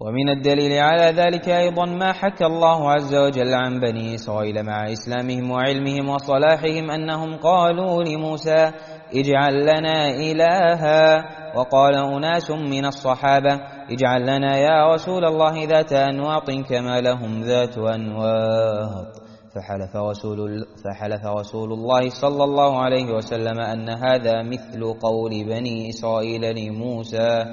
ومن الدليل على ذلك أيضا ما حكى الله عز وجل عن بني إسرائيل مع إسلامهم وعلمهم وصلاحهم أنهم قالوا لموسى اجعل لنا إلها وقال أناس من الصحابة اجعل لنا يا رسول الله ذات أنواط كما لهم ذات أنواط فحلف رسول, فحلف رسول الله صلى الله عليه وسلم أن هذا مثل قول بني إسرائيل لموسى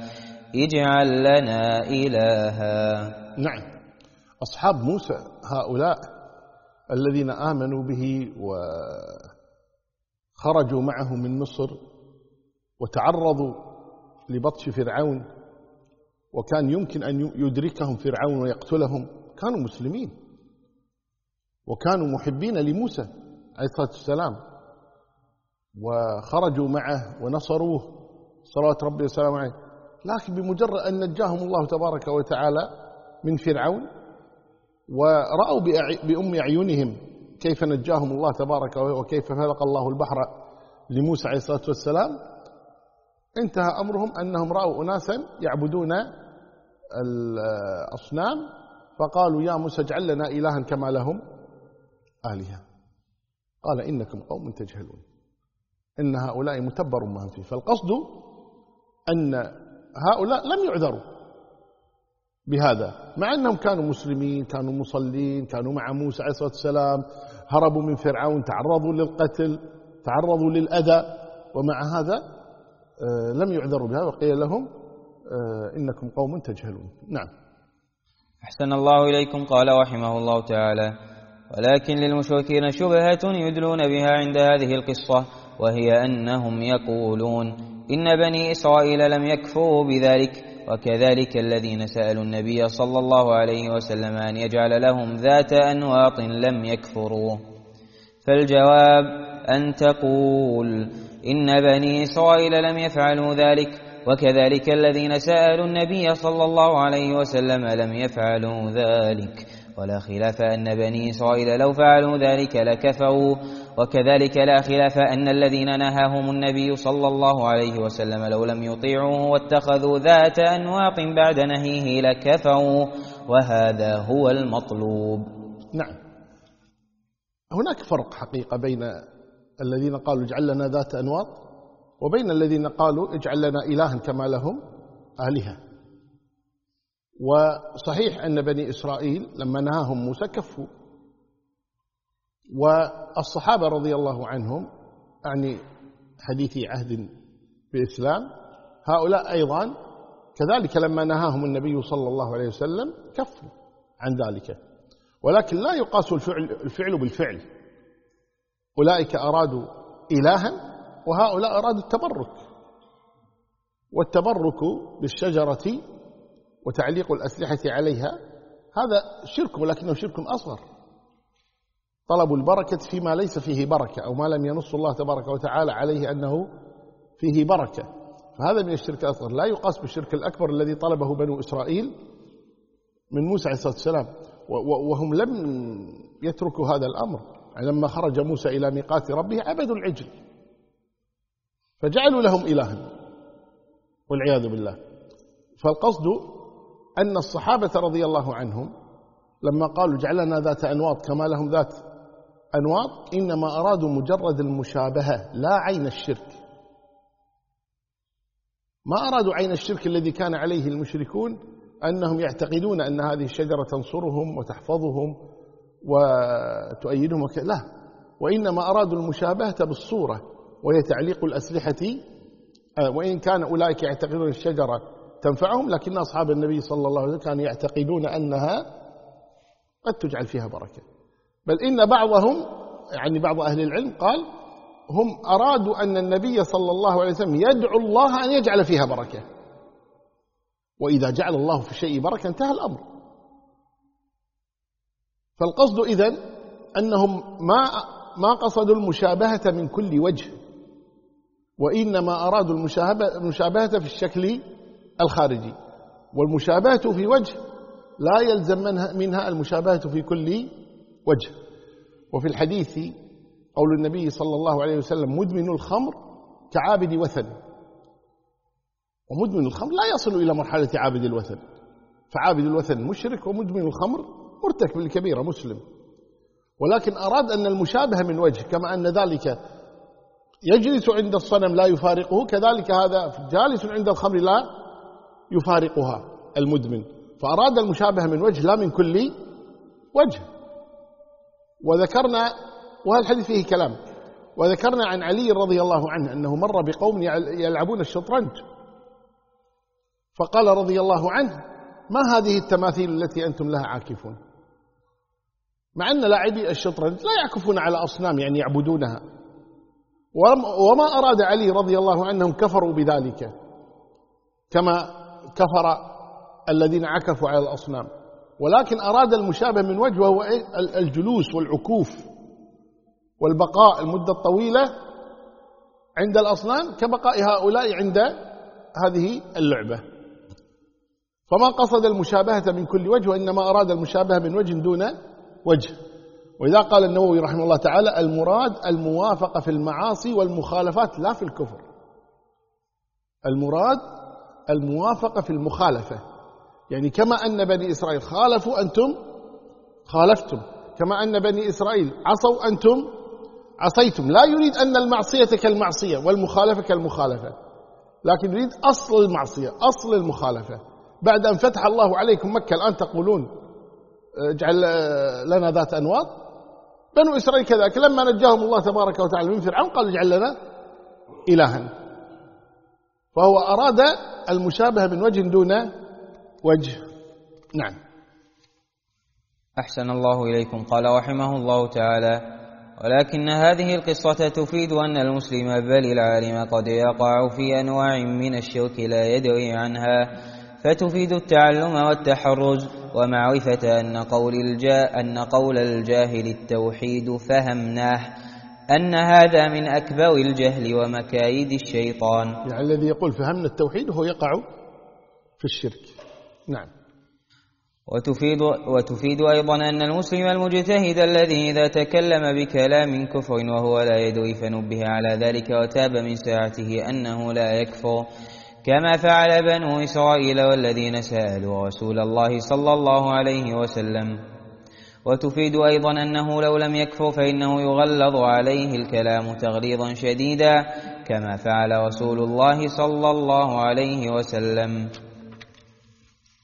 اجعل لنا إلها. نعم. أصحاب موسى هؤلاء الذين آمنوا به وخرجوا معه من مصر وتعرضوا لبطش فرعون وكان يمكن أن يدركهم فرعون ويقتلهم كانوا مسلمين وكانوا محبين لموسى عليه الصلاة والسلام وخرجوا معه ونصروه. صلوات ربي وسلامه عليه. لكن بمجرد أن نجاهم الله تبارك وتعالى من فرعون ورأوا بأم أعينهم كيف نجاهم الله تبارك وكيف فلق الله البحر لموسى عليه الصلاة والسلام انتهى أمرهم أنهم رأوا أناسا يعبدون الأصنام فقالوا يا موسى اجعل لنا إلها كما لهم آلهة. قال إنكم قوم تجهلون. إن هؤلاء متبر ما فيه. فالقصد أن هؤلاء لم يعذروا بهذا مع أنهم كانوا مسلمين كانوا مصلين كانوا مع موسى عليه الصلاة والسلام هربوا من فرعون تعرضوا للقتل تعرضوا للأذى ومع هذا آه، لم يعذروا بهذا وقيل لهم آه، إنكم قوم تجهلون. نعم. أحسن الله إليكم قال رحمه الله تعالى ولكن للمشركين شبهة يدلون بها عند هذه القصة وهي أنهم يقولون إن بني إسرائيل لم يكفروا بذلك وكذلك الذين سألوا النبي صلى الله عليه وسلم أن يجعل لهم ذات أنواط لم يكفروا. فالجواب أن تقول إن بني إسرائيل لم يفعلوا ذلك وكذلك الذين سألوا النبي صلى الله عليه وسلم لم يفعلوا ذلك. ولا خلاف أن بني إسرائيل لو فعلوا ذلك لكفروا وكذلك لا خلاف أن الذين نهاهم النبي صلى الله عليه وسلم لو لم يطيعوه واتخذوا ذات أنواط بعد نهيه لكفروا وهذا هو المطلوب. نعم. هناك فرق حقيقة بين الذين قالوا اجعل لنا ذات أنواط وبين الذين قالوا اجعل لنا إلها كما لهم آلهة. وصحيح أن بني إسرائيل لما نهاهم موسى كفوا. والصحابة رضي الله عنهم يعني حديثي عهد بإسلام هؤلاء أيضا كذلك لما نهاهم النبي صلى الله عليه وسلم كفوا عن ذلك. ولكن لا يقاس الفعل, الفعل بالفعل. أولئك أرادوا إلها وهؤلاء أرادوا التبرك. والتبرك بالشجرة وتعليق الأسلحة عليها هذا شرك ولكنه شرك أصغر. طلب البركة فيما ليس فيه بركة أو ما لم ينص الله تبارك وتعالى عليه أنه فيه بركة. فهذا من الشرك الأصغر. لا يقاس بالشرك الأكبر الذي طلبه بنو إسرائيل من موسى عليه الصلاة والسلام وهم لم يتركوا هذا الأمر. يعني لما خرج موسى إلى ميقات ربه عبدوا العجل. فجعلوا لهم إلها والعياذ بالله. فالقصد أن الصحابة رضي الله عنهم لما قالوا جعلنا ذات أنواط كما لهم ذات أنواط إنما أرادوا مجرد المشابهة لا عين الشرك ما أرادوا عين الشرك الذي كان عليه المشركون أنهم يعتقدون أن هذه الشجرة تنصرهم وتحفظهم وتؤيدهم. لا وإنما أرادوا المشابهة بالصورة وهي تعليق الأسلحة آه، وإن كان أولئك يعتقدون الشجرة تنفعهم لكن أصحاب النبي صلى الله عليه وسلم كانوا يعتقدون أنها قد تجعل فيها بركة بل إن بعضهم يعني بعض أهل العلم قال هم أرادوا أن النبي صلى الله عليه وسلم يدعو الله أن يجعل فيها بركة. وإذا جعل الله في شيء بركة انتهى الأمر. فالقصد إذن أنهم ما ما قصدوا المشابهة من كل وجه وإنما أرادوا المشابهة في الشكل الخارجي. والمشابهة في وجه لا يلزم منها المشابهة في كل وجه. وفي الحديث قول النبي صلى الله عليه وسلم مدمن الخمر كعابد وثن. ومدمن الخمر لا يصل إلى مرحلة عابد الوثن. فعابد الوثن مشرك ومدمن الخمر مرتكب الكبيرة مسلم. ولكن أراد أن المشابهة من وجه كما أن ذلك يجلس عند الصنم لا يفارقه كذلك هذا جالس عند الخمر لا يفارقها المدمن. فأراد المشابهة من وجه لا من كل وجه. وذكرنا وهذا الحديث فيه كلام. وذكرنا عن علي رضي الله عنه أنه مر بقوم يلعبون الشطرنج. فقال رضي الله عنه ما هذه التماثيل التي أنتم لها عاكفون؟ مع أن لاعبي الشطرنج لا يعكفون على أصنام يعني يعبدونها. وما أراد علي رضي الله عنهم كفروا بذلك. كما كفر الذين عكفوا على الأصنام. ولكن أراد المشابه من وجه وهو إيه؟ الجلوس والعكوف والبقاء المدة الطويلة عند الأصنام كبقاء هؤلاء عند هذه اللعبة. فما قصد المشابهة من كل وجه وإنما أراد المشابهة من وجه دون وجه. وإذا قال النووي رحمه الله تعالى المراد الموافقة في المعاصي والمخالفات لا في الكفر. المراد الموافقة في المخالفة. يعني كما أن بني إسرائيل خالفوا أنتم خالفتم. كما أن بني إسرائيل عصوا أنتم عصيتم. لا يريد أن المعصية كالمعصية والمخالفة كالمخالفة لكن يريد أصل المعصية أصل المخالفة. بعد أن فتح الله عليكم مكة الآن تقولون اجعل لنا ذات أنواط. بنو إسرائيل كذلك لما نجاهم الله تبارك وتعالى من فرعون قال اجعل لنا إلها. فهو أراد المشابهة من وجه دون وجه. نعم. أحسن الله إليكم. قال رحمه الله تعالى ولكن هذه القصة تفيد أن المسلم بل العالم قد يقع في أنواع من الشرك لا يدري عنها فتفيد التعلم والتحرز ومعرفة أن قول, الجا أن قول الجاهل التوحيد فهمناه أن هذا من أكبر الجهل ومكايد الشيطان. يعني الذي يقول فهمنا التوحيد هو يقع في الشرك. نعم. وتفيد, وتفيد أيضا أن المسلم المجتهد الذي إذا تكلم بكلام كفر وهو لا يدري فنبه على ذلك وتاب من ساعته أنه لا يكفر كما فعل بنو إسرائيل والذين سألوا رسول الله صلى الله عليه وسلم. وتفيد أيضا أنه لو لم يكفر فإنه يغلظ عليه الكلام تغليظا شديدا كما فعل رسول الله صلى الله عليه وسلم.